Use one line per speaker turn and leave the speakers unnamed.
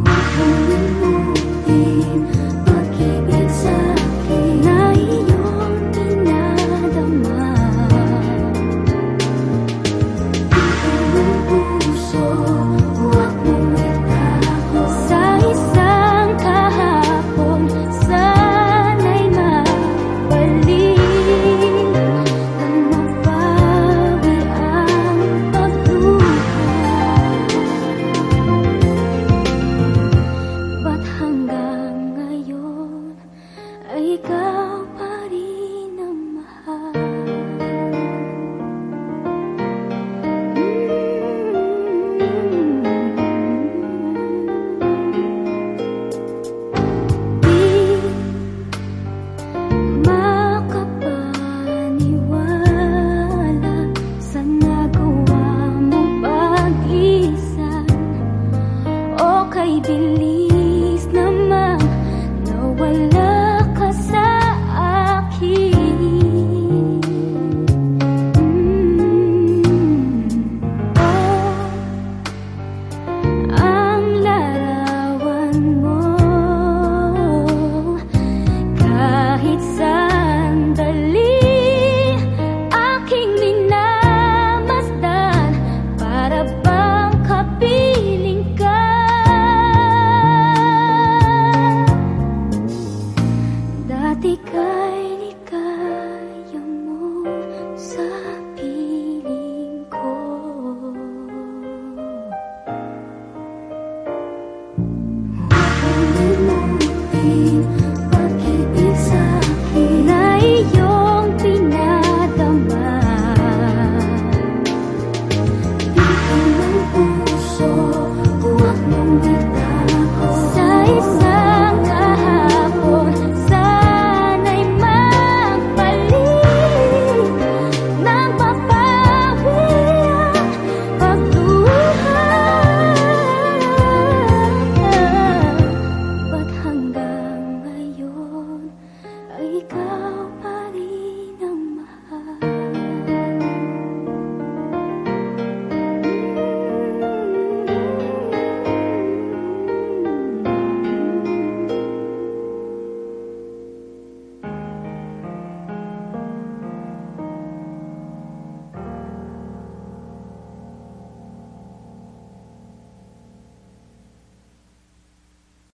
画船人 ikaw 离开。